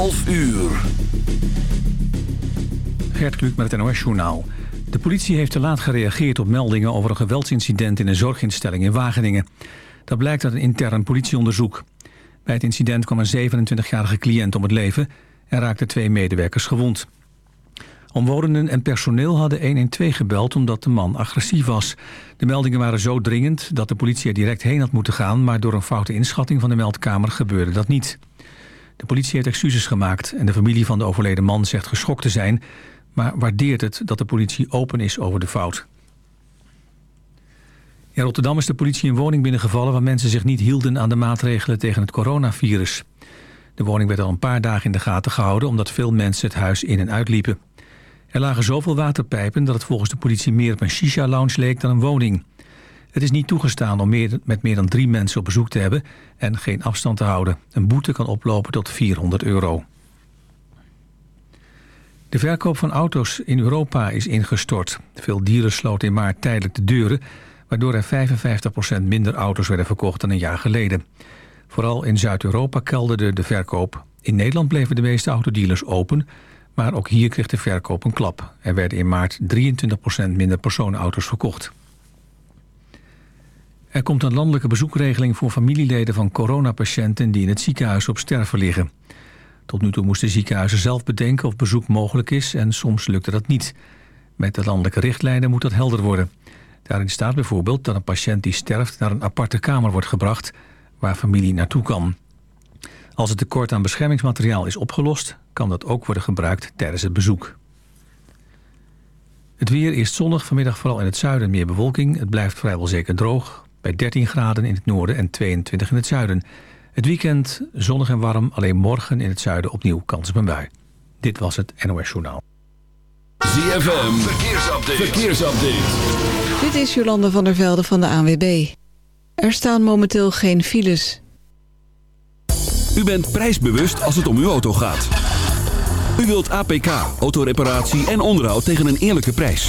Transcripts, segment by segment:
11 uur. Gert Kluk met het NOS-journaal. De politie heeft te laat gereageerd op meldingen over een geweldsincident in een zorginstelling in Wageningen. Dat blijkt uit een intern politieonderzoek. Bij het incident kwam een 27-jarige cliënt om het leven en raakten twee medewerkers gewond. Omwonenden en personeel hadden 112 gebeld omdat de man agressief was. De meldingen waren zo dringend dat de politie er direct heen had moeten gaan... maar door een foute inschatting van de meldkamer gebeurde dat niet. De politie heeft excuses gemaakt en de familie van de overleden man zegt geschokt te zijn... maar waardeert het dat de politie open is over de fout. In Rotterdam is de politie een woning binnengevallen... waar mensen zich niet hielden aan de maatregelen tegen het coronavirus. De woning werd al een paar dagen in de gaten gehouden... omdat veel mensen het huis in en uitliepen. Er lagen zoveel waterpijpen dat het volgens de politie meer op een shisha-lounge leek dan een woning. Het is niet toegestaan om meer, met meer dan drie mensen op bezoek te hebben en geen afstand te houden. Een boete kan oplopen tot 400 euro. De verkoop van auto's in Europa is ingestort. Veel dieren sloten in maart tijdelijk de deuren... waardoor er 55% minder auto's werden verkocht dan een jaar geleden. Vooral in Zuid-Europa kelderde de verkoop. In Nederland bleven de meeste autodealers open... maar ook hier kreeg de verkoop een klap. Er werden in maart 23% minder personenauto's verkocht. Er komt een landelijke bezoekregeling voor familieleden van coronapatiënten... die in het ziekenhuis op sterven liggen. Tot nu toe moesten ziekenhuizen zelf bedenken of bezoek mogelijk is... en soms lukte dat niet. Met de landelijke richtlijnen moet dat helder worden. Daarin staat bijvoorbeeld dat een patiënt die sterft... naar een aparte kamer wordt gebracht waar familie naartoe kan. Als het tekort aan beschermingsmateriaal is opgelost... kan dat ook worden gebruikt tijdens het bezoek. Het weer is zonnig, vanmiddag vooral in het zuiden meer bewolking. Het blijft vrijwel zeker droog, bij 13 graden in het noorden en 22 in het zuiden. Het weekend zonnig en warm, alleen morgen in het zuiden opnieuw kans op een bui. Dit was het NOS Journaal. ZFM, verkeersupdate. verkeersupdate. Dit is Jolande van der Velde van de ANWB. Er staan momenteel geen files. U bent prijsbewust als het om uw auto gaat. U wilt APK, autoreparatie en onderhoud tegen een eerlijke prijs.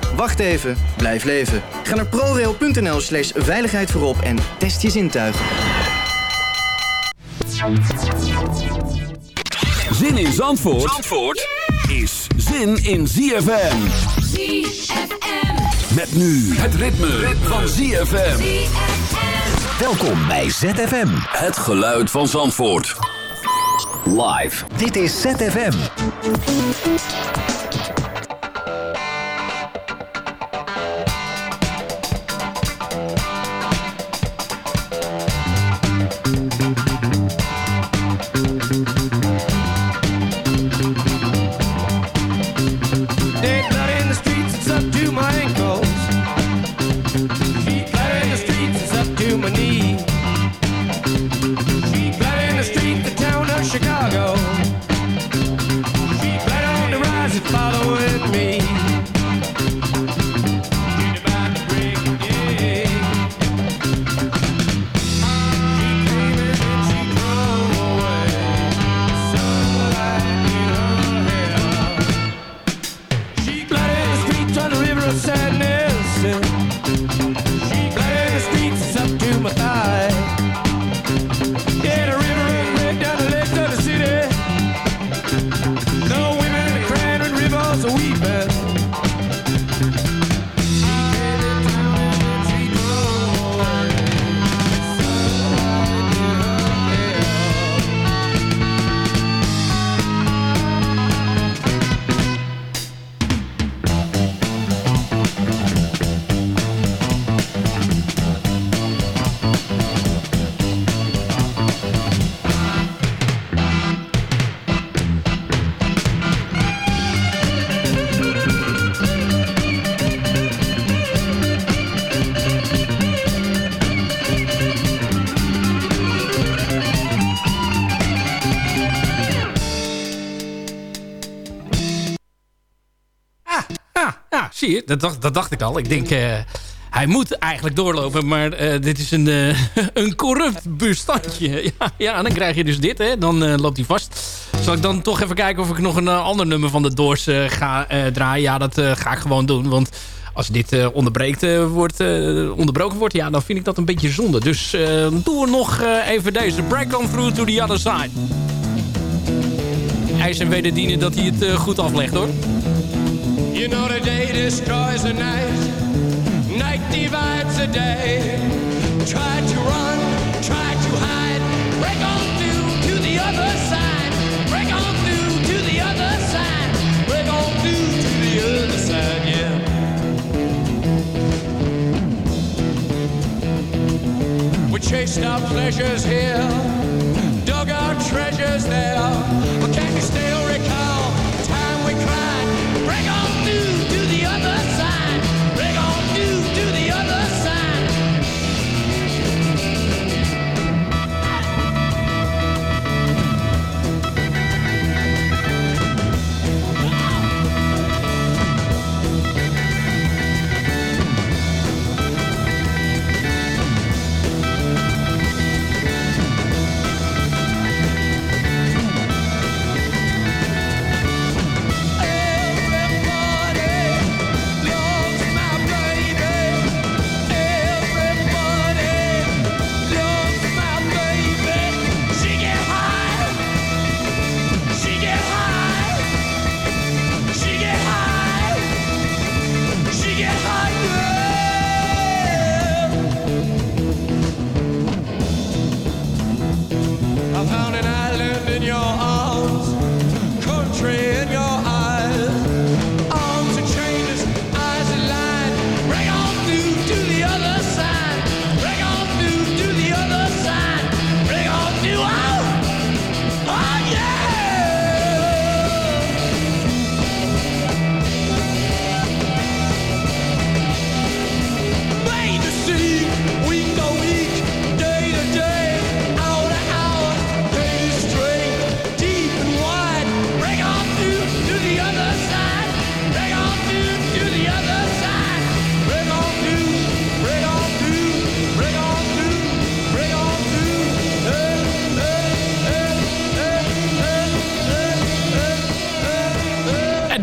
Wacht even, blijf leven. Ga naar prorail.nl slash veiligheid voorop en test je zintuigen. Zin in Zandvoort, Zandvoort is zin in ZFM. ZFM. Met nu het ritme, van ZFM. Welkom bij ZFM. Het geluid van Zandvoort. Live. Dit is ZFM. Dat dacht, dat dacht ik al. Ik denk, eh, hij moet eigenlijk doorlopen, maar eh, dit is een, eh, een corrupt bestandje. Ja, ja, dan krijg je dus dit, hè. Dan loopt hij vast. Zal ik dan toch even kijken of ik nog een ander nummer van de Doors ga draaien? Ja, dat ga ik gewoon doen, want... Als dit wordt, onderbroken wordt, ja, dan vind ik dat een beetje zonde. Dus we nog even deze. Break on through to the other side. IJs en wederdienen dat hij het goed aflegt, hoor. You know the day destroys the night. Night divides the day. Try to run, try to hide. Break on through to the other side. Break on through to the other side. Break on through to the other side, yeah. We chased our pleasures here, dug our treasures there.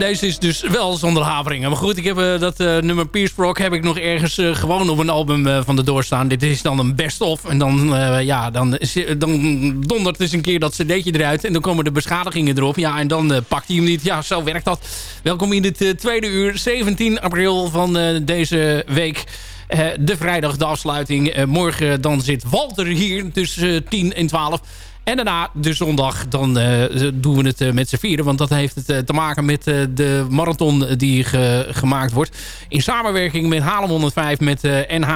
Deze is dus wel zonder haveringen. Maar goed, ik heb eh, dat eh, nummer Pierce Rock heb ik nog ergens eh, gewoon op een album van de doorstaan. Dit is dan een best-of. En dan, ja, dan, dan dondert eens een keer dat cd'tje eruit. En dan komen de beschadigingen erop. Ja, en dan pakt hij hem niet. Ja, zo werkt dat. Welkom in eh, tweede uur, 17 april van deze week. De vrijdag, de afsluiting. Morgen dan zit Walter hier tussen eh, 10 en 12. En daarna de zondag, dan eh, doen we het eh, met z'n vieren. Want dat heeft het eh, te maken met de marathon die ge- gemaakt wordt. In samenwerking met Halem 105, met NH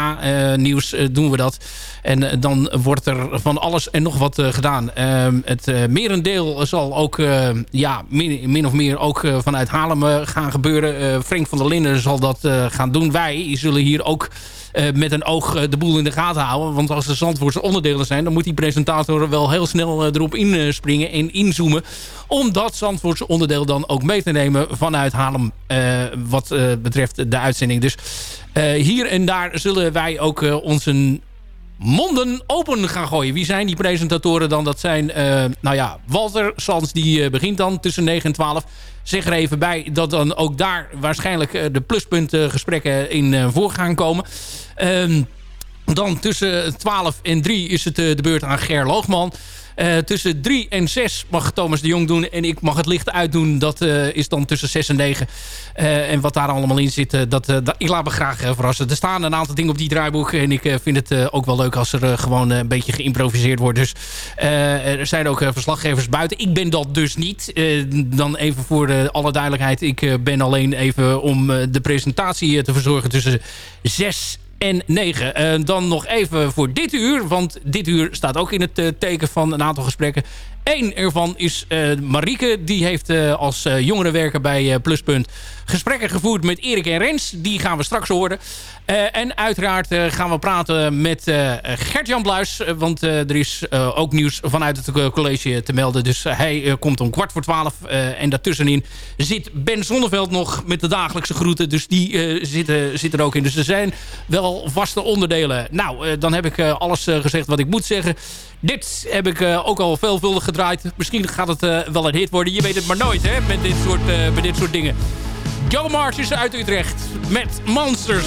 Nieuws doen we dat. En dan wordt er van alles en nog wat gedaan. Ehm, het merendeel zal ook ja, min, of meer ook vanuit Haarlem eh, gaan gebeuren. Frank van der Linden zal dat gaan doen. Wij zullen hier ook met een oog eh, de boel in de gaten houden. Want als er Zandvoortse onderdelen zijn... dan moet die presentator wel heel snel eh, erop inspringen en inzoomen. Om dat Zandvoortse onderdeel dan ook mee te nemen vanuit Haarlem. eh, wat eh, betreft de uitzending. Dus eh, hier en daar zullen wij ook eh, onze monden open gaan gooien. Wie zijn die presentatoren dan? Dat zijn, eh, nou ja, Walter Sans, die eh, begint dan tussen 9 en 12. Zeg er even bij dat dan ook daar waarschijnlijk eh, de pluspunten gesprekken in eh, voor gaan komen. Ehm, dan tussen 12 en 3 is het eh, de beurt aan Ger Loogman. Eh, tussen 3 en 6 mag Thomas de Jong doen. En ik mag het licht uitdoen. Dat eh, is dan tussen 6 en 9. Eh, en wat daar allemaal in zit, dat, dat, ik laat me graag verrassen. Er staan een aantal dingen op die draaiboek. En ik vind het ook wel leuk als er gewoon een beetje geïmproviseerd wordt. Dus er zijn ook verslaggevers buiten. Ik ben dat dus niet. Dan even voor alle duidelijkheid. Ik ben alleen even om de presentatie te verzorgen tussen 6 en 9. Eh, dan nog even voor dit uur. Want dit uur staat ook in het eh, teken van een aantal gesprekken. Eén ervan is uh, Marieke. Die heeft als jongerenwerker bij Pluspunt gesprekken gevoerd met Erik en Rens. Die gaan we straks horen. en uiteraard gaan we praten met Gert-Jan Bluis. want er is ook nieuws vanuit het college te melden. Dus hij komt om kwart voor twaalf. en daartussenin zit Ben Zonneveld nog met de dagelijkse groeten. Dus die zitten, zit er ook in. Dus er zijn wel vaste onderdelen. Nou, dan heb ik alles gezegd wat ik moet zeggen. Dit heb ik ook al veelvuldig gedraaid. Misschien gaat het uh, wel een hit worden. Je weet het maar nooit hè, met, dit soort, uh, met dit soort dingen. Joe March is uit Utrecht met Monsters.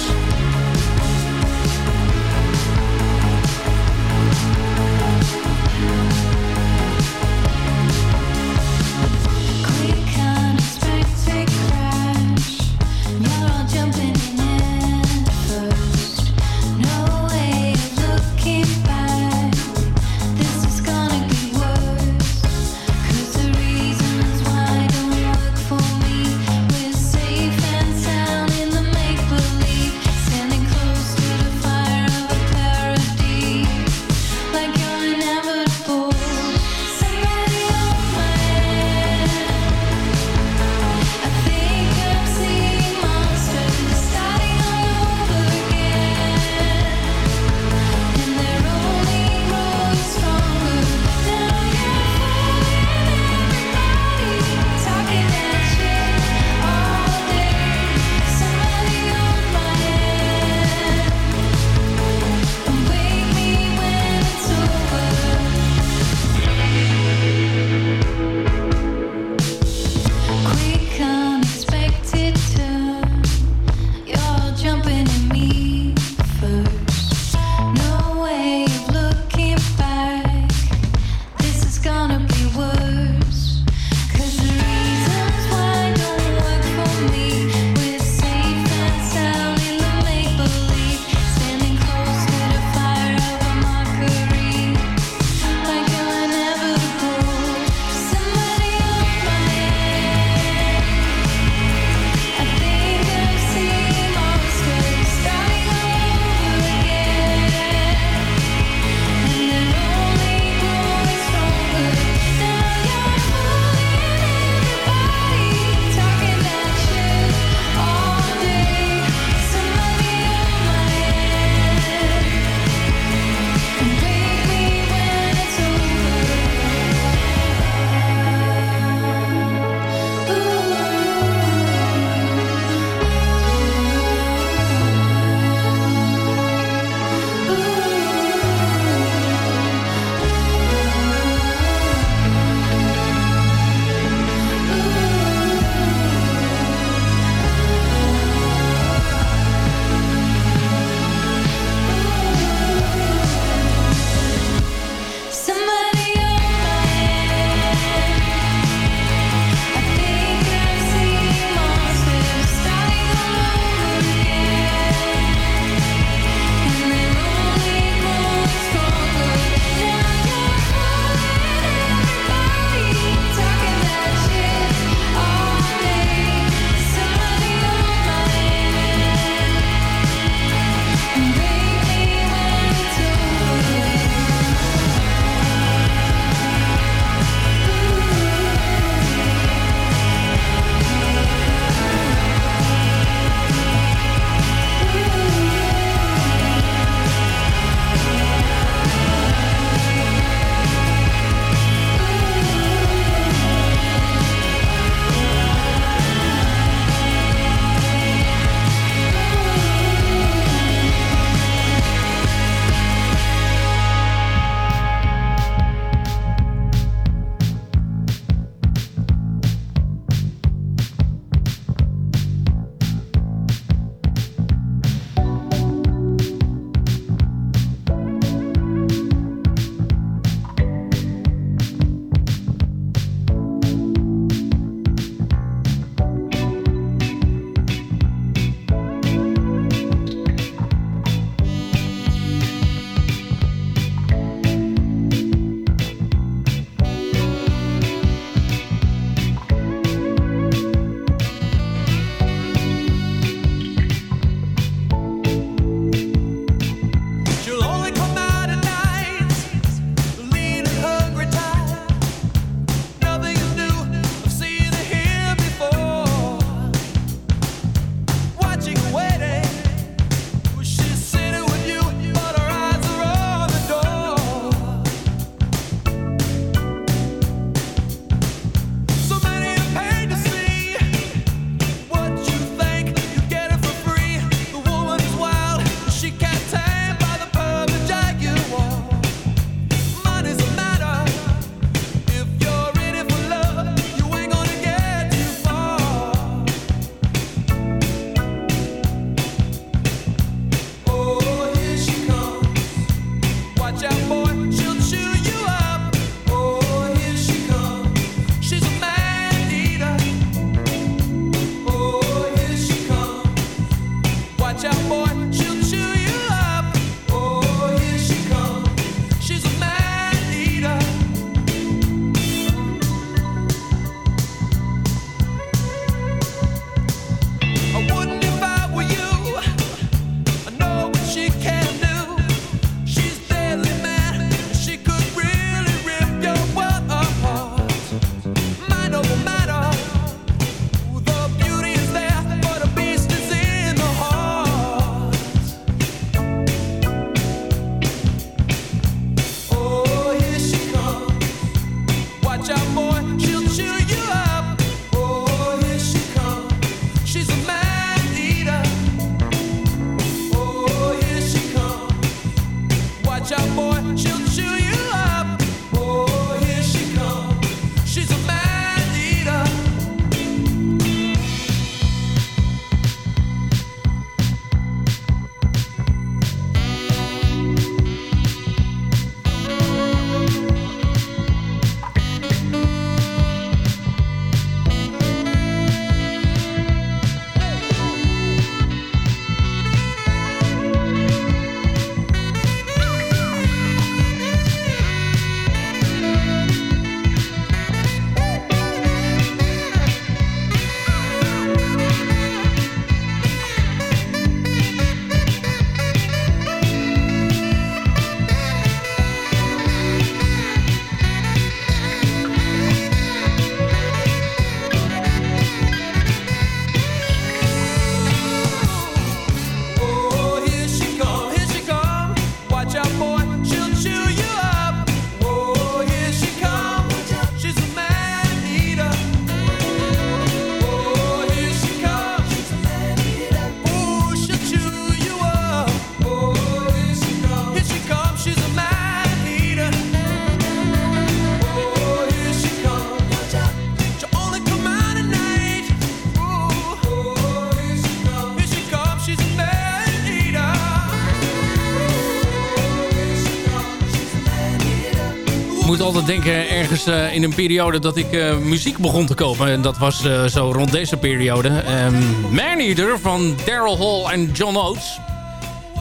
Altijd denken ergens eh, in een periode dat ik eh, muziek begon te kopen. En dat was eh, zo rond deze periode. Um, Maneater van Daryl Hall en John Oates.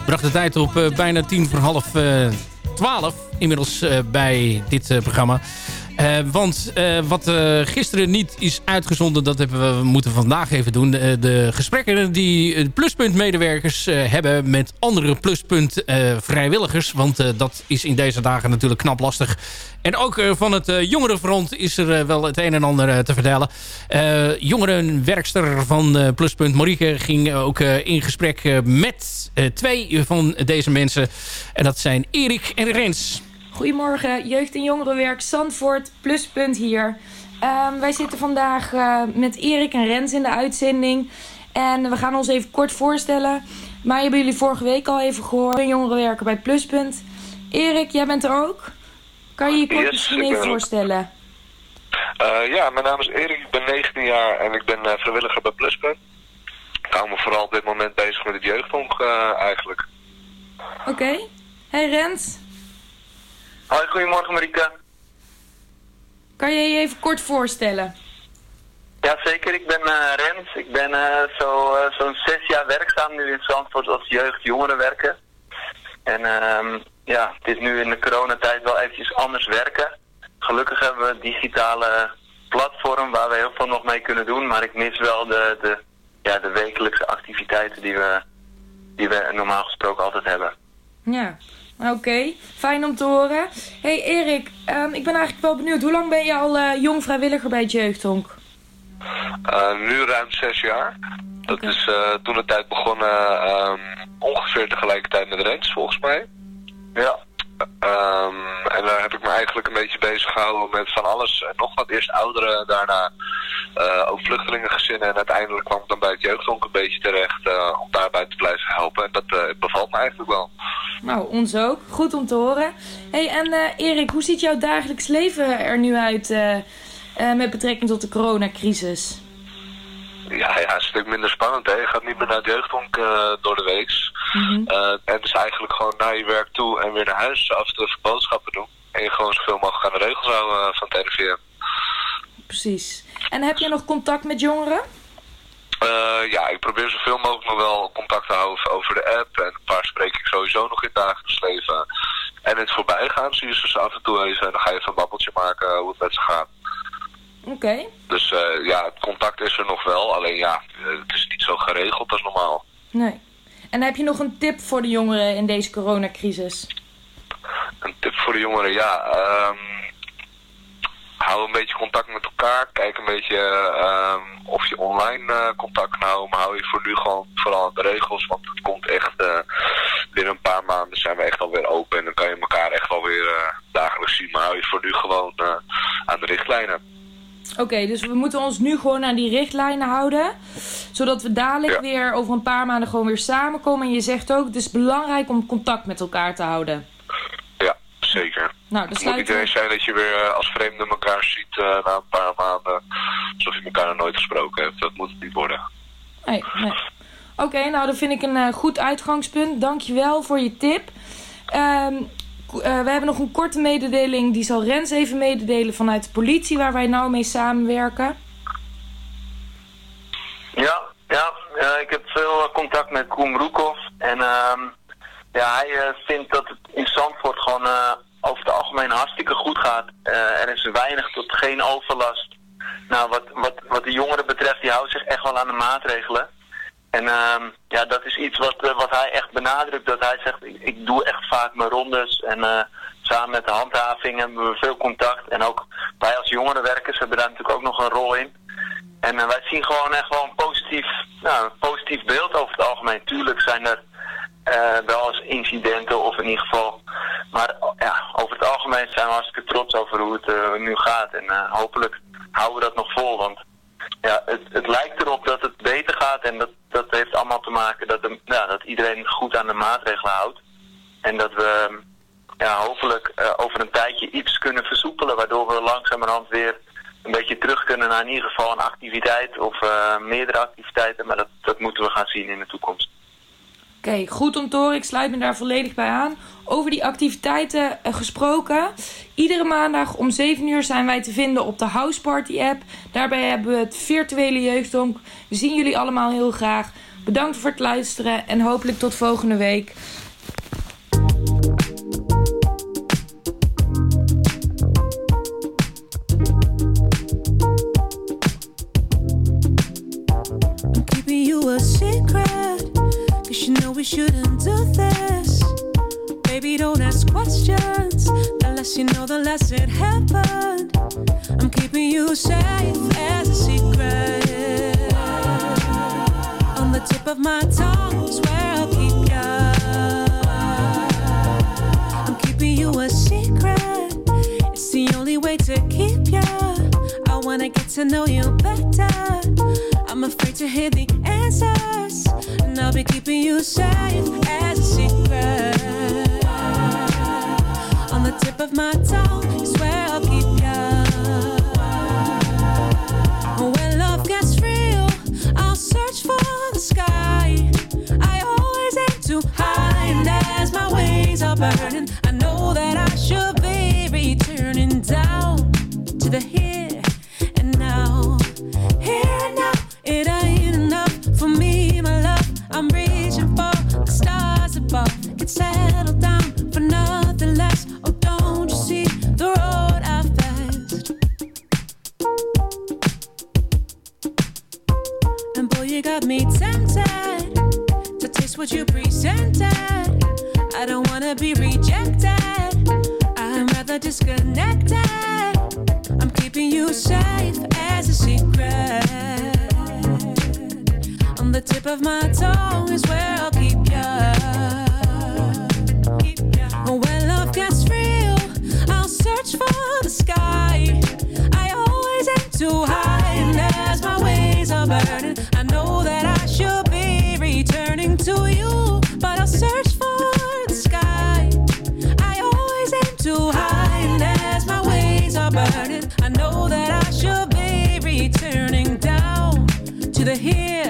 Bracht de tijd op bijna tien voor half twaalf. Inmiddels bij dit programma. Eh, want eh, wat eh, gisteren niet is uitgezonden, dat hebben we moeten vandaag even doen. De gesprekken die Pluspunt-medewerkers hebben met andere Pluspunt-vrijwilligers. want eh, dat is in deze dagen natuurlijk knap lastig. En ook van het jongerenfront is er wel het een en ander te vertellen. Jongerenwerkster van Pluspunt, Marieke, ging ook in gesprek met twee van deze mensen. En dat zijn Erik en Rens. Goedemorgen, jeugd- en jongerenwerk Zandvoort, pluspunt hier. Ehm, wij zitten vandaag eh, met Erik en Rens in de uitzending. En we gaan ons even kort voorstellen. Maar hebben jullie vorige week al even gehoord. Een jongerenwerker bij Pluspunt. Erik, jij bent er ook. Kan je je kort Yes, misschien even voorstellen? Eh, ja, mijn naam is Erik, ik ben 19 jaar en ik ben eh, vrijwilliger bij Pluspunt. Ik hou me vooral op dit moment bezig met het jeugdhonk eigenlijk. Oké. Hey Rens, Hoi, goedemorgen Marika. kan je je even kort voorstellen? Ja, zeker. Ik ben eh, Rens. Ik ben eh, zo, eh, zo'n zes jaar werkzaam nu in Zandvoort als jeugd-jongerenwerker. En ehm, ja, het is nu in de coronatijd wel eventjes anders werken. Gelukkig hebben we een digitale platform waar we heel veel nog mee kunnen doen. Maar ik mis wel de, de, ja, de wekelijkse activiteiten die we, die we normaal gesproken altijd hebben. Ja, oké. Fijn om te horen. Hey Erik, ehm, ik ben eigenlijk wel benieuwd. Hoe lang ben je al eh, jong vrijwilliger bij het jeugdhonk? Eh, nu ruim zes jaar. Dat is eh, toen de tijd begonnen ehm, ongeveer tegelijkertijd met Rens, volgens mij. Ja. Ehm, en daar heb ik me eigenlijk een beetje bezig gehouden met van alles nog wat. Eerst ouderen, daarna eh, ook vluchtelingengezinnen. En uiteindelijk kwam ik dan bij het jeugdhonk een beetje terecht eh, om daarbij te blijven helpen. En dat eh, bevalt me eigenlijk wel. Nou, ons ook. Goed om te horen. hey, en Erik, hoe ziet jouw dagelijks leven er nu uit met betrekking tot de coronacrisis? Ja, ja, een stuk minder spannend. Hè? Je gaat niet meer naar het jeugdhonk eh, door de weeks. Eh, en het is eigenlijk gewoon naar je werk toe en weer naar huis. Af en toe boodschappen doen. En je gewoon zoveel mogelijk aan de regels houden eh, van het RIVM. Precies. En heb je nog contact met jongeren? Ja, ik probeer zoveel mogelijk nog wel contact te houden over de app. En een paar spreek ik sowieso nog in het dagelijks leven. En in het voorbijgaan zie je ze dus af en toe even. En dan ga je even een babbeltje maken hoe het met ze gaat. Oké. Dus eh, ja, het contact is er nog wel. Alleen ja, eh, het is niet zo geregeld als normaal. Nee. En heb je nog een tip voor de jongeren in deze coronacrisis? Een tip voor de jongeren, ja. ehm, hou een beetje contact met elkaar. Kijk een beetje ehm, of je online eh, contact kan houden. Maar hou je voor nu gewoon vooral aan de regels. Want het komt echt binnen een paar maanden zijn we echt alweer open. En dan kan je elkaar echt wel weer dagelijks zien. Maar hou je voor nu gewoon aan de richtlijnen. Oké, dus we moeten ons nu gewoon aan die richtlijnen houden. Zodat we dadelijk weer over een paar maanden gewoon weer samenkomen. En je zegt ook, het is belangrijk om contact met elkaar te houden. Ja, zeker. Nou, Het moet niet we... ineens zijn dat je weer eh, als vreemde elkaar ziet eh, na een paar maanden. Alsof je elkaar nog nooit gesproken hebt. Dat moet het niet worden. Nee, nee. Oké, nou dat vind ik een eh, goed uitgangspunt. Dankjewel voor je tip. Ehm, eh, we hebben nog een korte mededeling. Die zal Rens even mededelen vanuit de politie... waar wij nou mee samenwerken. Ja, ja, ja, ik heb veel eh, contact met Koen Broekhoff. En ehm, ja, hij eh, vindt dat het in Zandvoort gewoon eh, over het algemeen hartstikke goed gaat. Eh, er is weinig tot geen overlast. Nou, wat, wat, wat de jongeren betreft, die houdt zich echt wel aan de maatregelen. En ehm, ja, dat is iets wat, eh, wat hij echt benadrukt. Dat hij zegt, ik, doe echt vaak mijn rondes. En eh, samen met de handhaving hebben we veel contact. En ook wij als jongerenwerkers hebben daar natuurlijk ook nog een rol in. En eh, wij zien gewoon echt wel een positief, nou, een positief beeld over het algemeen. Tuurlijk zijn er wel eens incidenten of in ieder geval. Maar ja, over het algemeen zijn we hartstikke trots over hoe het nu gaat. En hopelijk houden we dat nog vol. Want ja, het, het lijkt erop dat het beter gaat. En dat, dat heeft allemaal te maken dat, de, ja, dat iedereen goed aan de maatregelen houdt. En dat we ja, hopelijk eh, over een tijdje iets kunnen versoepelen. Waardoor we langzamerhand weer een beetje terug kunnen naar in ieder geval een activiteit of eh, meerdere activiteiten. Maar dat, dat moeten we gaan zien in de toekomst. Oké, goed om te horen. Ik sluit me daar volledig bij aan. Over die activiteiten eh, gesproken. Iedere maandag om 7 uur zijn wij te vinden op de House Party app. Daarbij hebben we het virtuele jeugdhonk. We zien jullie allemaal heel graag. Bedankt voor het luisteren en hopelijk tot volgende week. Shouldn't do this. Baby, don't ask questions. The less you know, the less it happened. I'm keeping you safe as a secret. On the tip of my tongue where I'll keep ya. I'm keeping you a secret. It's the only way to keep ya. I wanna get to know you better. I'm afraid to hear the be keeping you safe as a secret. On the tip of my tongue is where I'll keep you. When love gets real, I'll search for the sky. I always aim too high, and as my wings are burning, too high, and as my ways are burning, I know that I should be returning to you, but I'll search for the sky. I always aim too high, and as my ways are burning, I know that I should be returning down to the here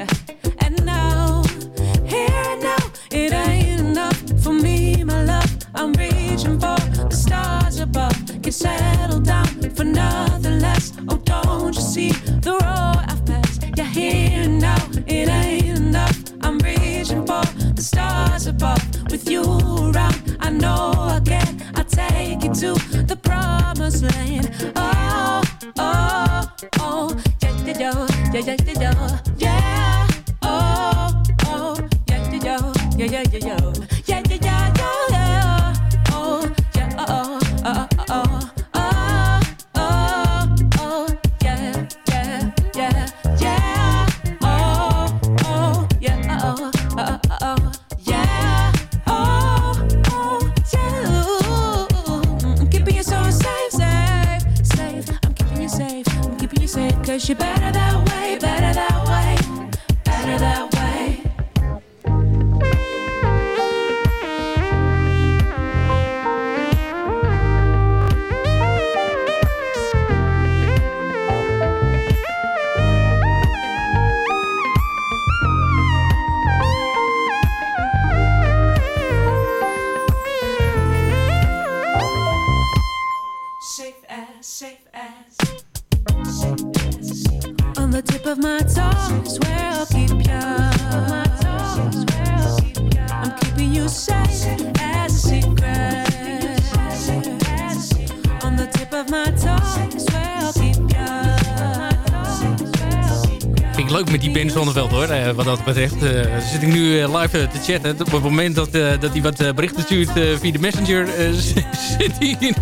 leuk met die Ben Zonneveld hoor, eh, wat dat betreft. Eh, zit ik nu eh, live te chatten. Op het moment dat, dat hij wat berichten stuurt via de messenger... zit hij in,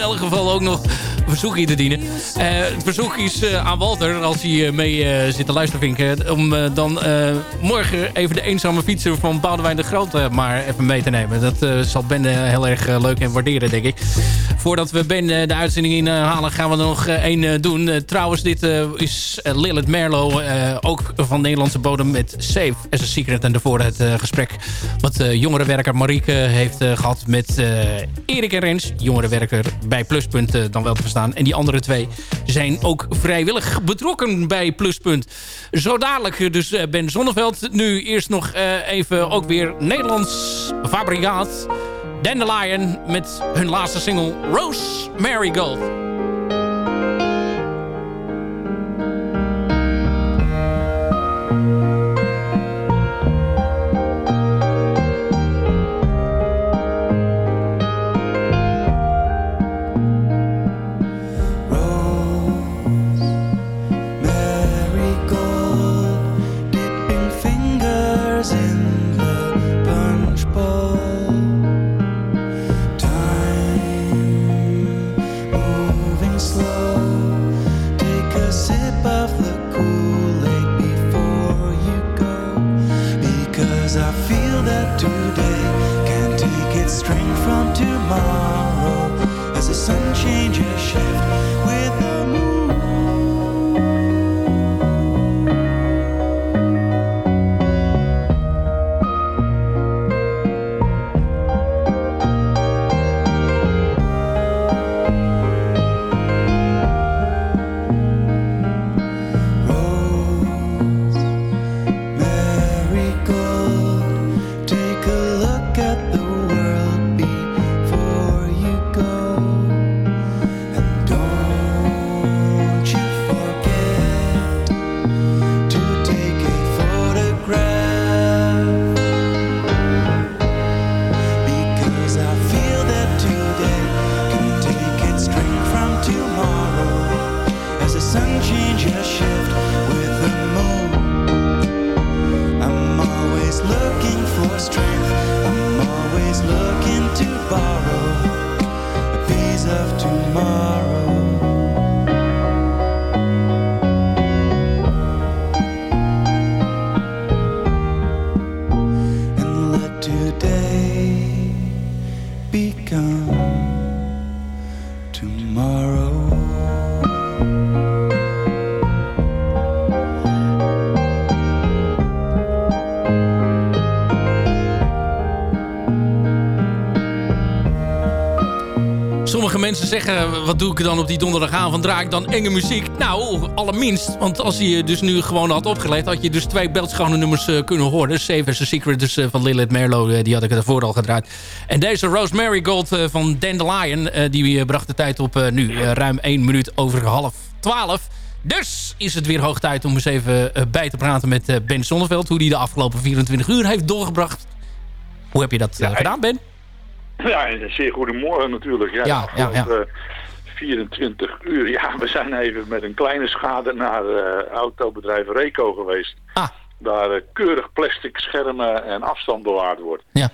elk geval ook nog een verzoekje te dienen. Eh, het verzoek is eh, aan Walter, als hij eh, mee zit te luisteren vinken... om dan morgen even de eenzame fietser van Boudewijn de Groot eh, maar even mee te nemen. Dat zal Ben heel erg leuk en waarderen, denk ik. Voordat we Ben de uitzending inhalen, gaan we er nog één doen. Trouwens, dit is Lilith Merlo, ook van Nederlandse bodem met Safe as a Secret. En daarvoor het gesprek wat jongerenwerker Marieke heeft gehad met Erik en Rens. Jongerenwerker bij Pluspunt dan wel te verstaan. En die andere twee zijn ook vrijwillig betrokken bij Pluspunt. Zo dadelijk dus Ben Zonneveld. Nu eerst nog even ook weer Nederlands fabrikaat. Dandelion met hun laatste single Rose Marigold. Mensen zeggen, wat doe ik dan op die donderdagavond? Draai ik dan enge muziek? Nou, allerminst. Want als je dus nu gewoon had opgelegd... had je dus twee beeldschone nummers uh, kunnen horen. Save as a Secret dus, uh, van Lilith Merlo, uh, die had ik ervoor al gedraaid. En deze Rosemary Gold van Dandelion... die bracht de tijd op nu ruim 1 minuut over half 12. Dus is het weer hoog tijd om eens even bij te praten met Ben Zonneveld... hoe die de afgelopen 24 uur heeft doorgebracht. Hoe heb je dat ja, gedaan, Ben? Ja, een zeer goedemorgen natuurlijk. Ja, ja, ja, ja. 24 uur. Ja, we zijn even met een kleine schade naar uh, autobedrijf Reco geweest. Ah. Daar uh, keurig plastic schermen en afstand bewaard wordt. Ja.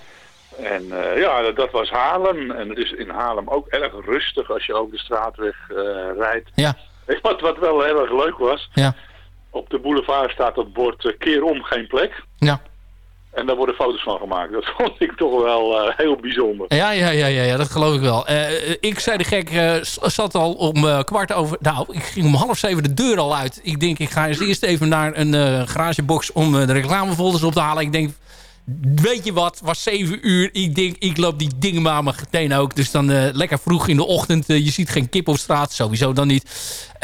En uh, ja, dat was Haarlem. En het is in Haarlem ook erg rustig als je over de straatweg rijdt. Ja. Wat, wat wel heel erg leuk was. Ja. Op de boulevard staat dat bord keer om geen plek. Ja. En daar worden foto's van gemaakt. Dat vond ik toch wel uh, heel bijzonder. Ja, ja, ja, ja, ja, dat geloof ik wel. Uh, ik zei de gek, uh, zat al om kwart over... Nou, ik ging om half zeven de deur al uit. Ik denk, ik ga eens eerst even naar een garagebox om de reclamefolders op te halen. Ik denk, weet je wat, was 7 uur. Ik denk, ik loop die dingen maar meteen ook. Dus dan uh, lekker vroeg in de ochtend. Uh, je ziet geen kip op straat, sowieso dan niet.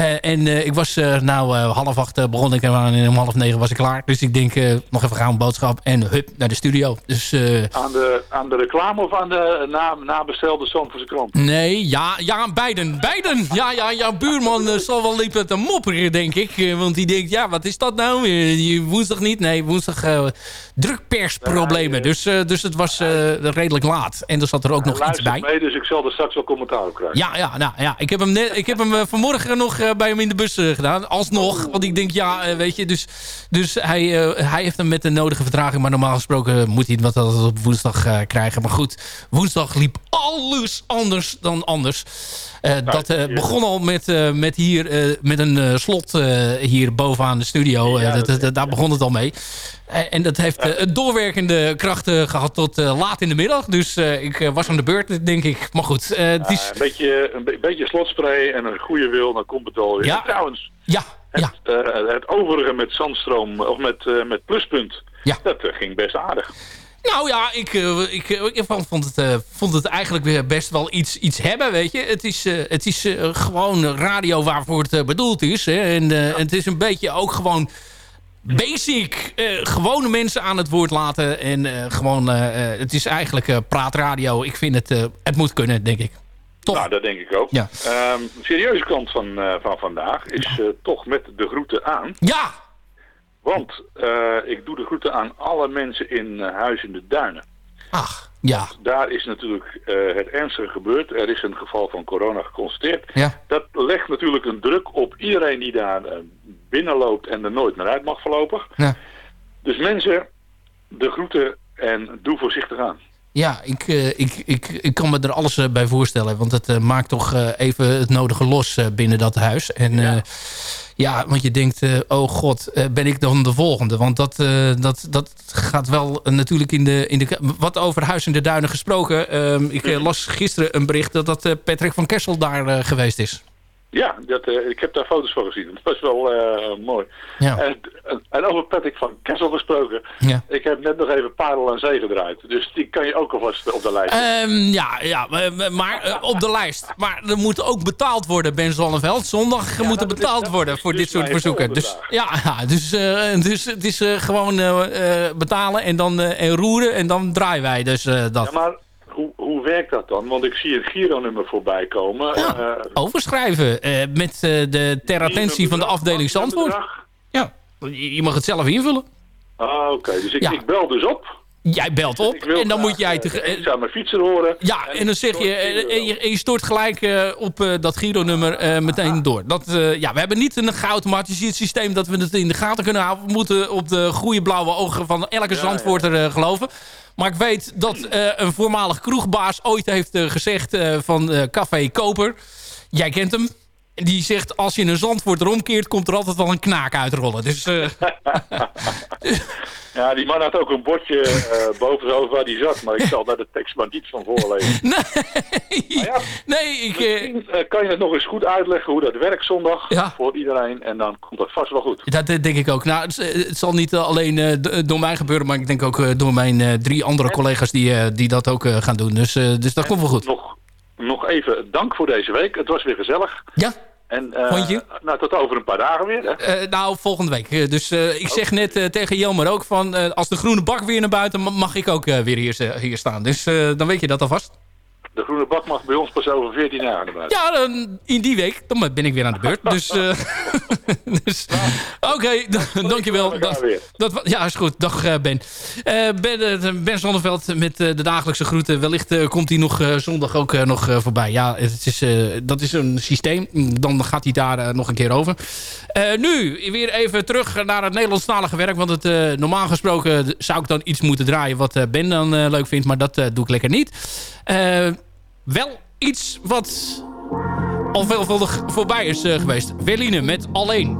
Uh, en ik was, nou, half acht begon ik en om half negen was ik klaar. Dus ik denk, nog even gaan boodschap en hup, naar de studio. Dus, aan, de, aan de reclame of aan de na, nabestelde Zandvoortse krant? Nee, ja, ja, beiden. Beiden. Ja, ja, jouw buurman zal wel liepen te mopperen, denk ik. want die denkt, ja, wat is dat nou? woensdag niet? Nee, woensdag drukpersproblemen. dus, uh, dus het was uh, redelijk laat. En er zat er ook nog iets bij. mee, dus ik zal er straks wel commentaar op krijgen. Ja, ja, nou, ja. ik heb hem, net, ik heb hem uh, vanmorgen nog bij hem in de bus gedaan. Alsnog. Want ik denk, ja, weet je. Dus, dus hij, hij heeft hem met de nodige vertraging. Maar normaal gesproken moet hij het wat op woensdag krijgen. Maar goed, woensdag liep alles anders dan anders. Uh, dat uh, begon al met, uh, met, hier, met een slot hier bovenaan de studio. Ja, dat, dat, daar begon het al mee. en dat heeft een doorwerkende krachten gehad tot laat in de middag. Dus ik was aan de beurt, denk ik. Maar goed, het is... een, beetje, een be beetje slotspray en een goede wil, dan komt het al weer. Ja. Trouwens, ja. Het, eh, het overige met Zandstroom, of met, eh, met Pluspunt, dat eh, ging best aardig. Nou ja, ik, eh, ik, eh, ik vond, vond het, eh, vond het eigenlijk weer best wel iets, iets hebben, weet je. Het is, eh, het is eh, gewoon radio waarvoor het bedoeld is. Hè. En eh, het is een beetje ook gewoon basic eh, gewone mensen aan het woord laten. En eh, gewoon, het is eigenlijk eh, praatradio. Ik vind het, eh, het moet kunnen, denk ik. Toch? Nou, dat denk ik ook. Ja. Ehm, de serieuze kant van, eh, van vandaag is eh, toch met de groeten aan. Ja! Want eh, ik doe de groeten aan alle mensen in eh, Huis in de Duinen. Ach, ja. Daar is natuurlijk eh, het ernstige gebeurd. Er is een geval van corona geconstateerd. Ja. Dat legt natuurlijk een druk op iedereen die daar binnenloopt en er nooit meer uit mag voorlopig. Ja. Dus mensen, de groeten en doe voorzichtig aan. Ja, ik, eh, ik, ik, ik kan me er alles eh, bij voorstellen. Want het eh, maakt toch even het nodige los binnen dat huis. En ja, ja want je denkt, oh god, ben ik dan de volgende? Want dat, dat, dat gaat wel natuurlijk in de, in de... Wat over Huis in de Duinen gesproken. ehm, ik las gisteren een bericht dat, dat Patrick van Kessel daar geweest is. Ja, dat, eh, ik heb daar foto's van gezien. Dat was wel eh, mooi. Ja. En, en- over Patrick van Kessel gesproken. Ja. Ik heb net nog even Parel aan Zee gedraaid. Dus die kan je ook alvast op de lijst. Ehm, ja, ja, maar- maar eh, op de lijst. Maar er moet ook betaald worden, Ben Zonneveld. Zondag moet er betaald worden voor dit soort verzoeken. Dus, ja, ja, dus, eh, dus het is eh, gewoon eh, eh, betalen en dan eh, en roeren en dan draaien wij dus eh, dat. Ja, maar hoe, werkt dat dan? Want ik zie een Giro-nummer voorbij komen. Eh, Overschrijven eh, met eh, de ter attentie van de afdeling Zandvoort. Ja, je mag het zelf invullen. ah, oké. Dus ik, Ja. ik bel dus op. Jij belt op en dan moet jij... graag, te- eh, ik zou mijn fietser horen. Ja, en dan zeg je, en, en je, en je stort gelijk eh, op eh, dat Giro-nummer eh, meteen door. Dat, eh, ja, we hebben niet een geautomatiseerd systeem dat we het in de gaten kunnen houden. We moeten op de goede blauwe ogen van elke Zandvoorter eh, geloven. Maar ik weet dat eh, een voormalig kroegbaas ooit heeft eh, gezegd eh, van eh, Café Koper. Jij kent hem. Die zegt, als je een Zandvoorter omkeert, komt er altijd wel een knaak uitrollen. Dus eh, Ja, die man had ook een bordje eh, boven zijn hoofd waar die zat. Maar ik zal daar de tekst maar niet van voorlezen. nee, ik... Misschien eh, kan je het nog eens goed uitleggen hoe dat werkt zondag voor iedereen. En dan komt dat vast wel goed. Dat eh, denk ik ook. Nou, het, eh, het zal niet eh, alleen eh, door mij gebeuren, maar ik denk ook eh, door mijn eh, drie andere collega's die, eh, die dat ook eh, gaan doen. Dus, eh, dus dat komt wel goed. Nog, nog even dank voor deze week. Het was weer gezellig. Ja. En Vond je? nou, tot over een paar dagen weer. Hè? Eh, nou, volgende week. Eh, Dus ik zeg net tegen Jelmer ook van... als de groene bak weer naar buiten, ma- mag ik ook weer hier, hier staan. Dus dan weet je dat alvast. De groene bak mag bij ons pas over 14 dagen naar buiten. Ja, dan in die week. Dan ben ik weer aan de beurt. Dus, eh, dus oké, dankjewel. Dat, dat, ja, is goed. Dag eh, Ben. Eh, ben, ben Zonneveld met de dagelijkse groeten. Wellicht komt hij nog zondag ook nog voorbij. Ja, het is, dat is een systeem. Dan gaat hij daar nog een keer over. Nu weer even terug naar het Nederlandstalige werk. Want het, normaal gesproken zou ik dan iets moeten draaien wat Ben dan leuk vindt. Maar dat doe ik lekker niet. Eh, wel iets wat al veelvuldig voorbij is eh, geweest. Verline met Alleen.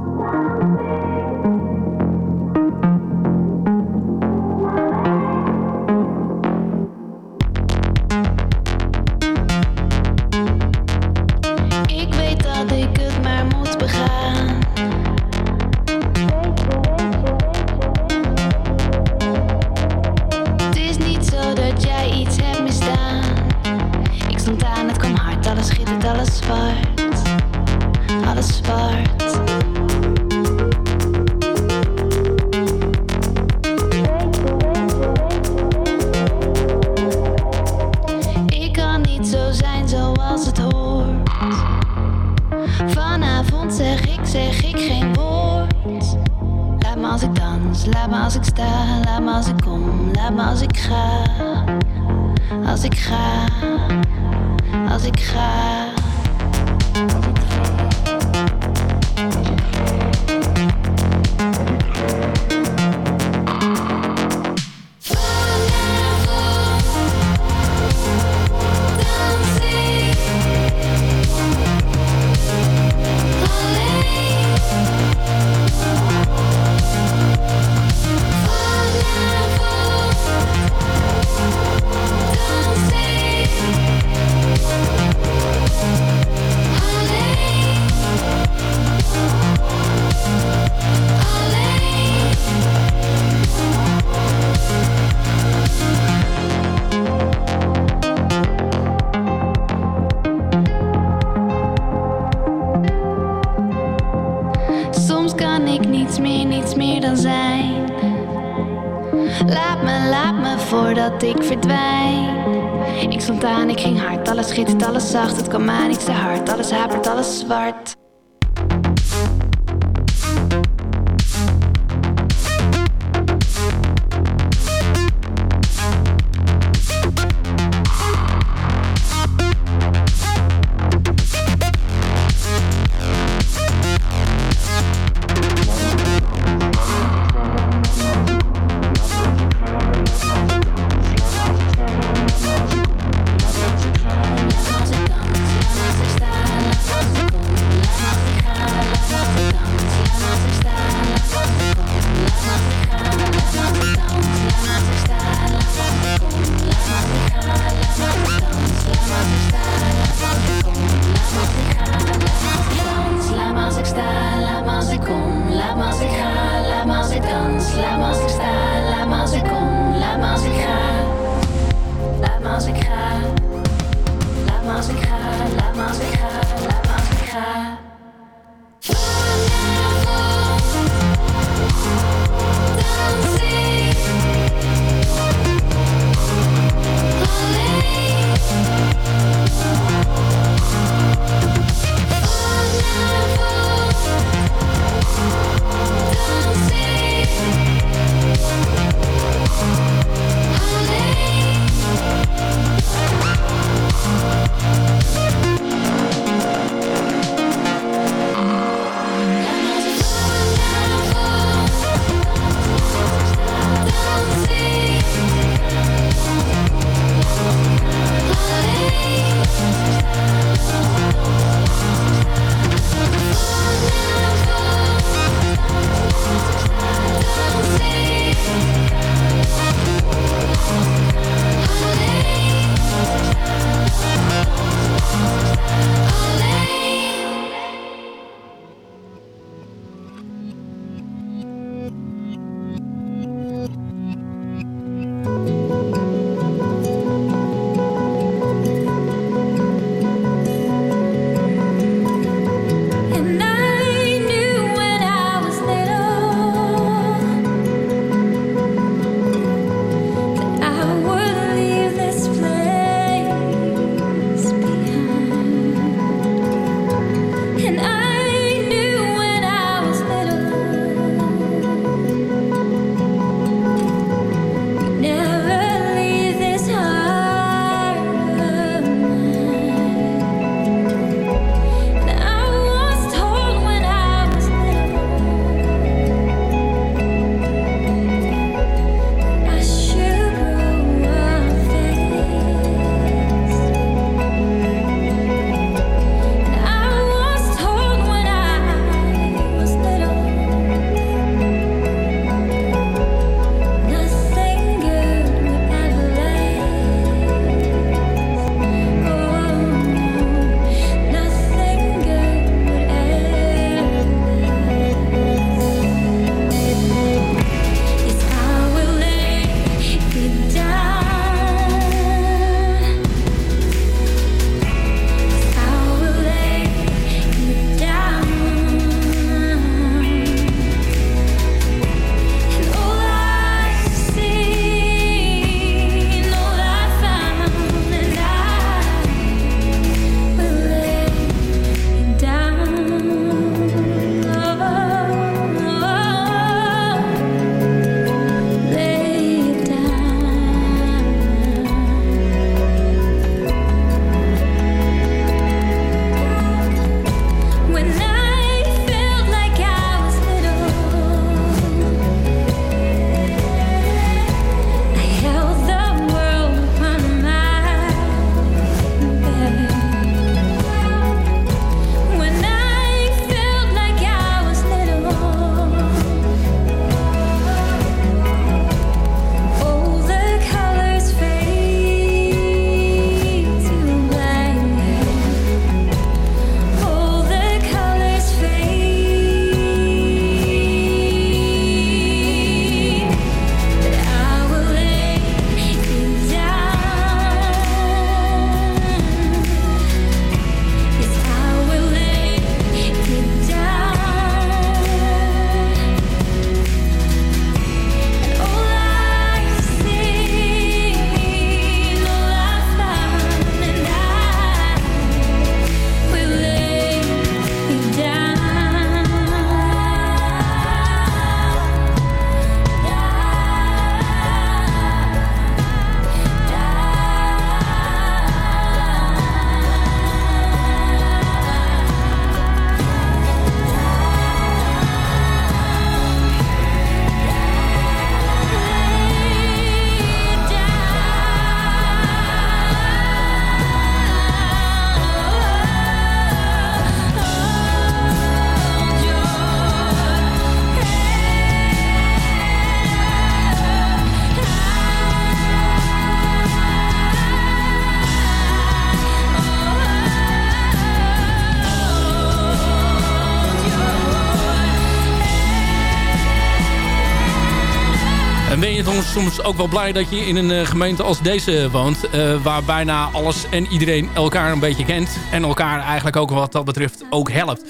Ben je soms ook wel blij dat je in een eh, gemeente als deze woont... eh, waar bijna alles en iedereen elkaar een beetje kent... en elkaar eigenlijk ook wat dat betreft ook helpt.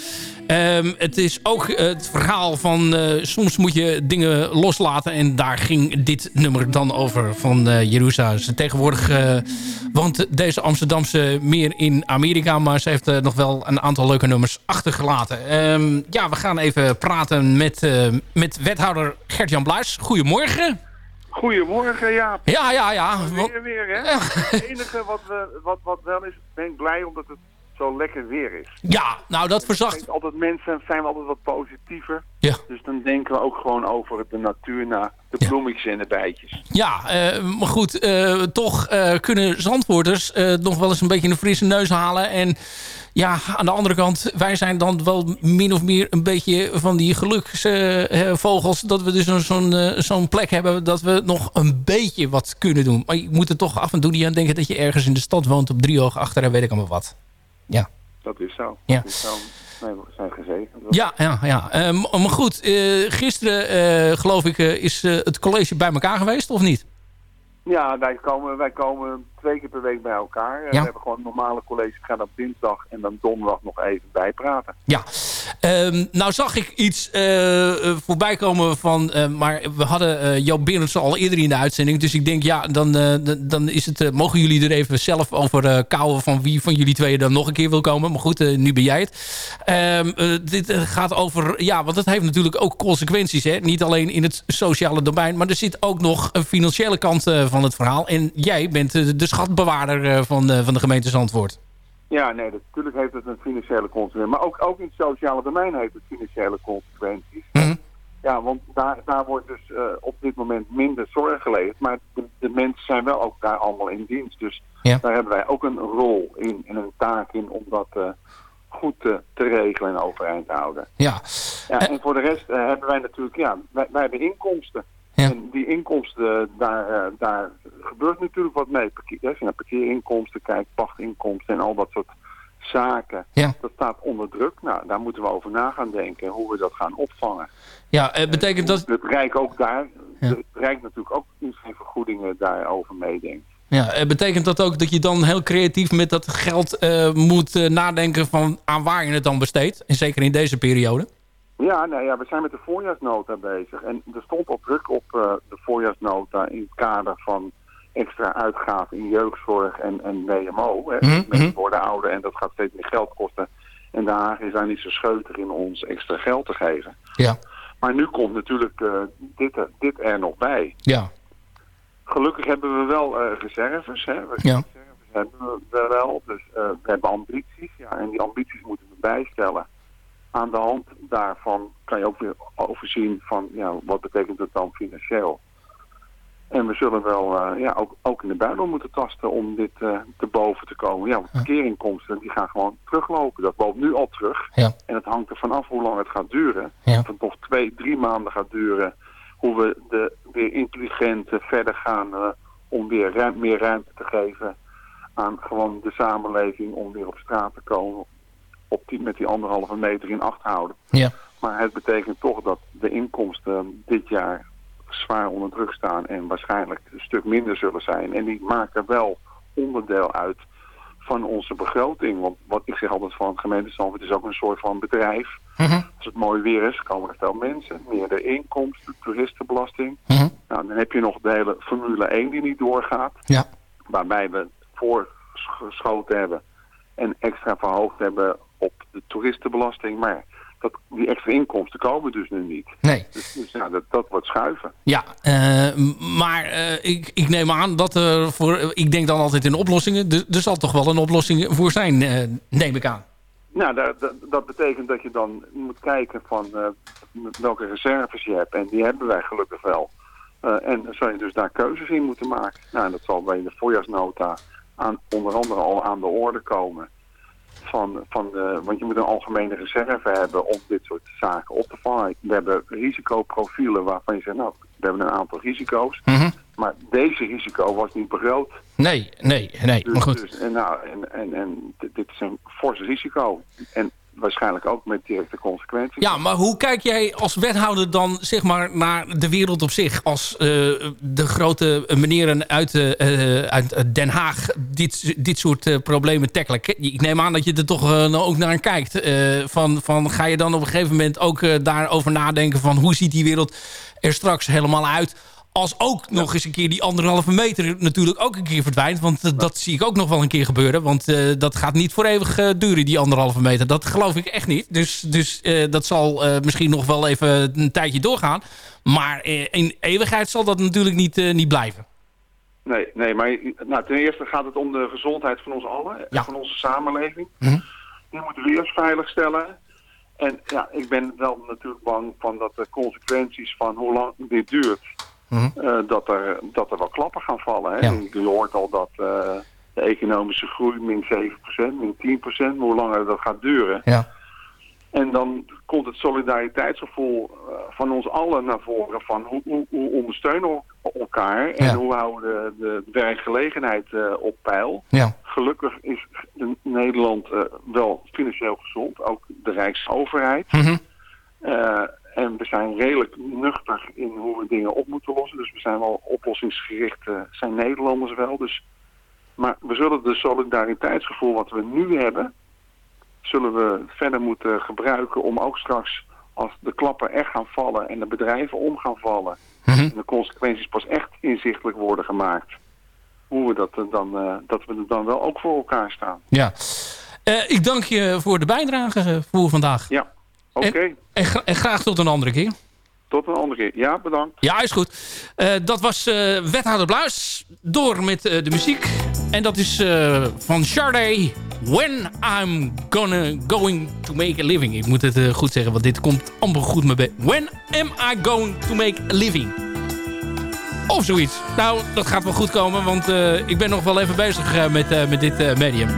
Ehm, het is ook het verhaal van eh, soms moet je dingen loslaten... en daar ging dit nummer dan over van uh, Jeruzalem. Ze Tegenwoordig eh, woont deze Amsterdamse meer in Amerika... maar ze heeft eh, nog wel een aantal leuke nummers achtergelaten. Ehm, ja, we gaan even praten met, eh, met wethouder Gert-Jan Bluis. Goedemorgen. Goedemorgen, ja. Ja, ja, ja. Weer, weer, hè? Het enige wat, we, wat, wat wel is, ben ik blij omdat het zo lekker weer is. Ja, nou dat verzacht. altijd mensen zijn we altijd wat positiever. Ja. Dus dan denken we ook gewoon over de natuur na de bloemetjes en de bijtjes. Ja, eh, maar goed, eh, toch eh, kunnen Zandvoorters eh, nog wel eens een beetje een frisse neus halen. En ja, aan de andere kant, wij zijn dan wel min of meer een beetje van die geluksvogels. dat we dus zo'n zo'n zo'n plek hebben dat we nog een beetje wat kunnen doen. Maar je moet er toch af en toe niet aan denken dat je ergens in de stad woont op driehoog achter en weet ik allemaal wat. Ja. Dat is zo. Ja. Dat is zo. Nee, we zijn gezegend. Ja, ja, ja. Eh, maar goed, eh, gisteren eh, geloof ik is het college bij elkaar geweest, of niet? Ja, wij komen, wij komen twee keer per week bij elkaar. Ja. We hebben gewoon normale college. Ik ga op dinsdag en dan donderdag nog even bijpraten. Ja, Ehm, nou zag ik iets eh, voorbij komen van... eh, maar we hadden eh Joop Berendsen al eerder in de uitzending. Dus ik denk, ja, dan, dan is het, mogen jullie er even zelf over kouwen... van wie van jullie tweeën dan nog een keer wil komen. Maar goed, nu ben jij het. Ehm, eh, dit gaat over... Ja, want het heeft natuurlijk ook consequenties. Hè? Niet alleen in het sociale domein... maar er zit ook nog een financiële kant van het verhaal. En jij bent de schatbewaarder eh, van, eh, van de gemeente Zandvoort. Ja, nee, dat- natuurlijk heeft het een financiële consequentie. Maar ook, ook in het sociale domein heeft het financiële consequenties. Ja, want daar, daar wordt dus eh, op dit moment minder zorg geleverd. Maar de, de mensen zijn wel ook daar allemaal in dienst. Dus Ja. daar hebben wij ook een rol in en een taak in om dat goed te, te regelen en overeind te houden. Ja. Ja, en voor de rest hebben wij natuurlijk, ja, wij, wij hebben inkomsten. En die inkomsten, daar, eh, daar gebeurt natuurlijk wat mee. Als je naar parkeerinkomsten kijkt, pachtinkomsten en al dat soort zaken. Ja. Dat staat onder druk. Nou, daar moeten we over na gaan denken hoe we dat gaan opvangen. Ja, eh, betekent dat... Het Rijk ook daar, het Rijk natuurlijk ook in zijn vergoedingen daarover meedenkt. Ja, eh, betekent dat ook dat je dan heel creatief met dat geld eh, moet eh, nadenken van aan waar je het dan besteedt? En zeker in deze periode. Ja, nou ja, we zijn met de voorjaarsnota bezig. En er stond al druk op eh, de voorjaarsnota in het kader van extra uitgaven in jeugdzorg en, en WMO. Hè. Mhm, Mensen worden ouder en dat gaat steeds meer geld kosten. En de Haag is daar niet zo scheutig in ons extra geld te geven. Ja. Maar nu komt natuurlijk eh, dit, er- dit er nog bij. Ja. Gelukkig hebben we wel eh, reserves. Hè. We- Ja. Reserves hebben we wel. Dus eh, we hebben ambities. Ja, en die ambities moeten we bijstellen. Aan de hand daarvan kan je ook weer overzien van ja, wat betekent het dan financieel. En we zullen wel eh, ja, ook, ook in de buidel moeten tasten om dit eh, te boven te komen. Ja, want parkeerinkomsten die gaan gewoon teruglopen. Dat loopt nu al terug. Ja. En het hangt er vanaf hoe lang het gaat duren. Ja. Of het nog twee, drie maanden gaat duren. Hoe we de, weer intelligent verder gaan eh, om weer ruim- meer ruimte te geven aan gewoon de samenleving om weer op straat te komen. Op die, met die anderhalve meter in acht houden. Ja. Maar het betekent toch dat de inkomsten dit jaar zwaar onder druk staan en waarschijnlijk een stuk minder zullen zijn. En die maken wel onderdeel uit van onze begroting. Want wat ik zeg altijd van gemeente Zandvoort is ook een soort van bedrijf. Als het mooi weer is, komen er veel mensen, meerdere inkomsten, toeristenbelasting. Nou, dan heb je nog de hele Formule 1 die niet doorgaat. Ja. Waarbij we voorgeschoten hebben en extra verhoogd hebben op de toeristenbelasting. Maar dat, die extra inkomsten komen dus nu niet. Nee. Dus, dus ja, dat, dat wordt schuiven. Ja, eh, maar eh, ik, ik neem aan dat er voor... Ik denk dan altijd in oplossingen. Er, er zal toch wel een oplossing voor zijn, eh, neem ik aan. Nou, dat, dat, dat betekent dat je dan moet kijken van welke reserves je hebt. En die hebben wij gelukkig wel. En dan zal je dus daar keuzes in moeten maken. Nou, en dat zal bij de voorjaarsnota aan, onder andere al aan de orde komen. Van, van want je moet een algemene reserve hebben om dit soort zaken op te vangen. We hebben risicoprofielen waarvan je zegt, nou, we hebben een aantal risico's. Maar deze risico was niet begroot. Nee, nee, nee. Dus, Maar goed. dus- en, nou, en, en, en dit dit is een fors risico. En waarschijnlijk ook met directe consequenties. Ja, maar hoe kijk jij als wethouder dan zeg maar naar de wereld op zich? Als eh, de grote meneren uit, eh, eh, uit Den Haag dit, dit soort problemen tackelen. Ik neem aan dat je er toch eh, ook naar kijkt. Van, van, ga je dan op een gegeven moment ook daarover nadenken van hoe ziet die wereld er straks helemaal uit? Als ook nog eens een keer die anderhalve meter natuurlijk ook een keer verdwijnt. Want eh, dat zie ik ook nog wel een keer gebeuren. Want eh, dat gaat niet voor eeuwig eh, duren, die anderhalve meter. Dat geloof ik echt niet. Dus, dus dat zal misschien nog wel even een tijdje doorgaan. Maar in eeuwigheid zal dat natuurlijk niet, niet blijven. Nee, nee, maar nou, ten eerste gaat het om de gezondheid van ons allen. En van onze samenleving. Mhm. Die moeten we eerst veilig stellen. En ja, ik ben wel natuurlijk bang van dat de consequenties van hoe lang dit duurt... eh, dat, er, dat er wel klappen gaan vallen. Hè? Je hoort al dat eh, de economische groei min 7%, min 10%, maar hoe langer dat gaat duren. Ja. En dan komt het solidariteitsgevoel eh, van ons allen naar voren van hoe, hoe, hoe ondersteunen we elkaar en Ja. hoe houden we de, de werkgelegenheid op peil. Ja. Gelukkig is de- Nederland wel financieel gezond, ook de Rijksoverheid. Mhm. Eh, en we zijn redelijk nuchter in hoe we dingen op moeten lossen. Dus we zijn wel oplossingsgericht, eh, zijn Nederlanders wel. Dus, maar we zullen de solidariteitsgevoel wat we nu hebben, zullen we verder moeten gebruiken om ook straks, als de klappen echt gaan vallen en de bedrijven om gaan vallen, en de consequenties pas echt inzichtelijk worden gemaakt, hoe we dat, er dan, eh, dat we er dan wel ook voor elkaar staan. Ja. Eh, ik dank je voor de bijdrage eh, voor vandaag. Ja, oké. En, gra- en graag tot een andere keer. Tot een andere keer. Ja, bedankt. Ja, is goed. Eh, dat was eh, Wethouder Bluis. Door met eh, de muziek. En dat is van Sade. When I'm gonna going to make a living. Ik moet het goed zeggen, want dit komt amper goed me bij. When am I going to make a living? Of zoiets. Nou, dat gaat wel goed komen, want ik ben nog wel even bezig met, met dit medium.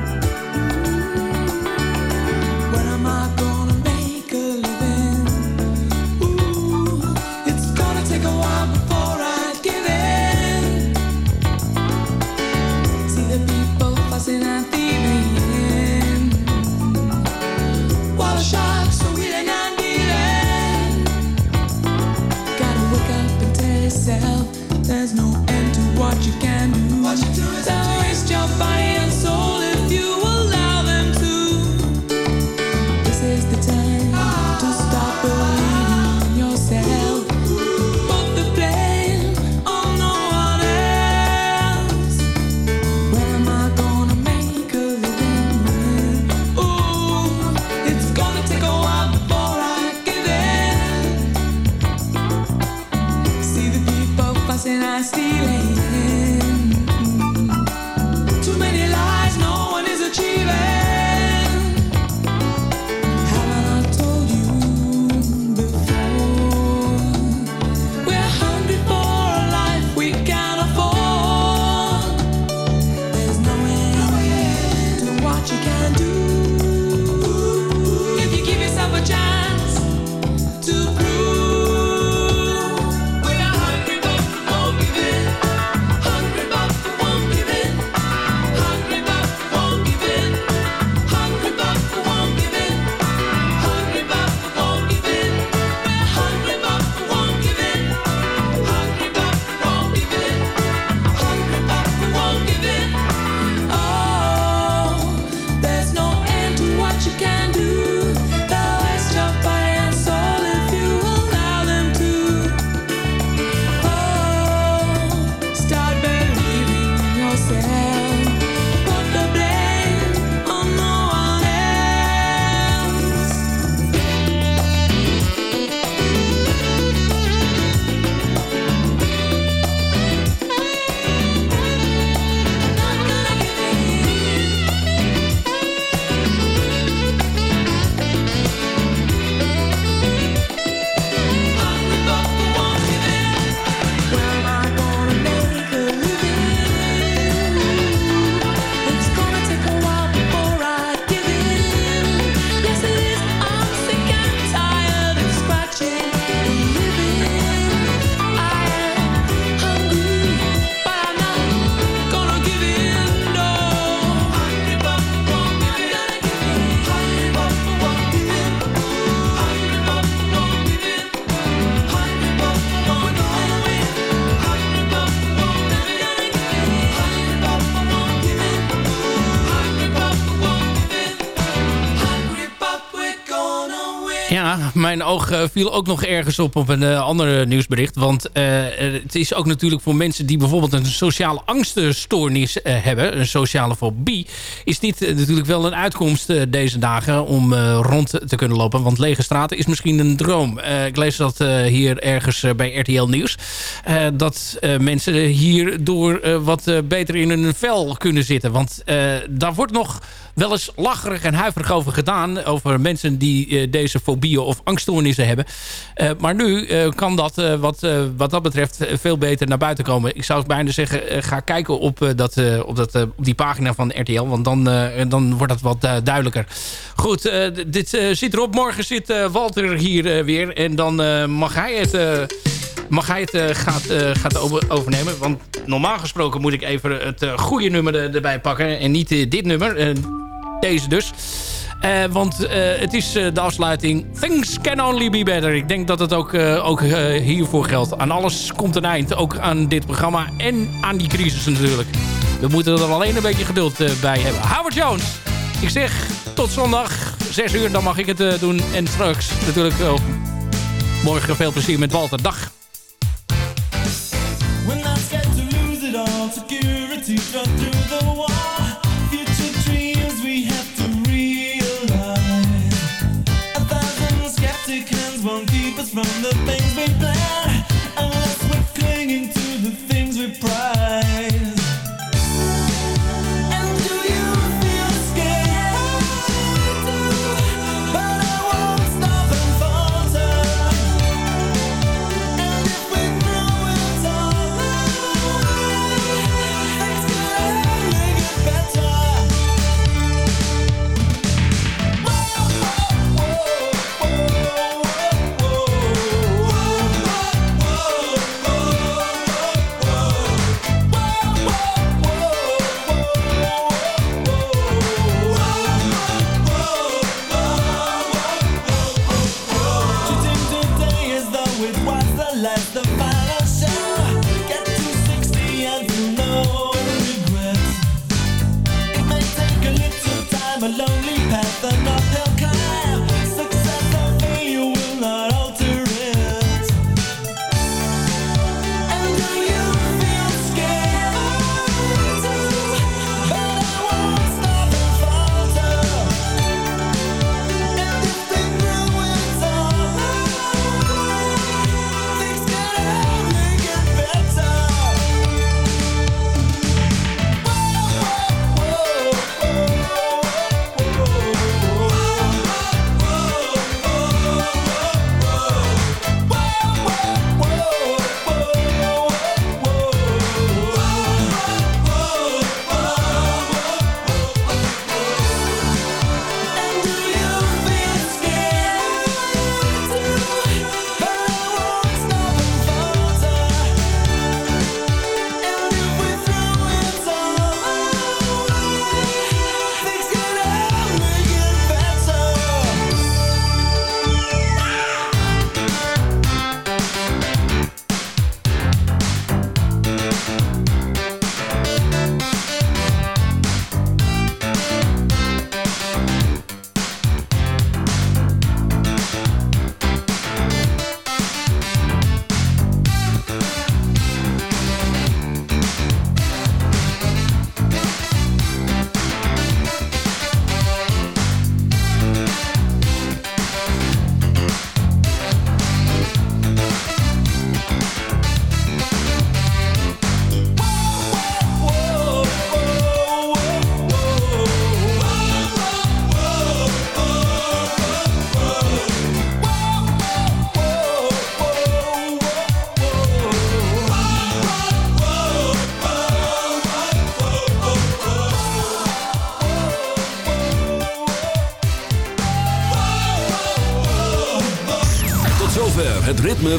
Mijn oog eh, viel ook nog ergens op op een uh, ander nieuwsbericht. Want het is ook natuurlijk voor mensen die bijvoorbeeld een sociale angststoornis hebben. Een sociale fobie. Is dit natuurlijk wel een uitkomst deze dagen om rond te kunnen lopen. Want lege straten is misschien een droom. ik lees dat hier ergens bij RTL Nieuws. dat mensen hierdoor wat beter in hun vel kunnen zitten. Want daar wordt nog wel eens lacherig en huiverig over gedaan. Over mensen die uh, deze fobieën of angststoornissen hebben. Uh, maar nu uh, kan dat wat, wat dat betreft veel beter naar buiten komen. Ik zou bijna zeggen, ga kijken op, dat, op, dat, op die pagina van RTL. Want dan, dan wordt dat wat duidelijker. Goed, dit zit erop. Morgen zit Walter hier weer. En dan mag hij het mag hij het gaat, gaat over, overnemen. Want normaal gesproken moet ik even het goede nummer erbij pakken. En niet dit nummer. Deze dus. want het is de afsluiting. Things can only be better. Ik denk dat het ook, ook hiervoor geldt. Aan alles komt een eind. Ook aan dit programma. En aan die crisis natuurlijk. We moeten er alleen een beetje geduld bij hebben. Howard Jones. Ik zeg tot zondag. 6 uur, dan mag ik het doen. En straks natuurlijk morgen veel plezier met Walter. Dag. security shut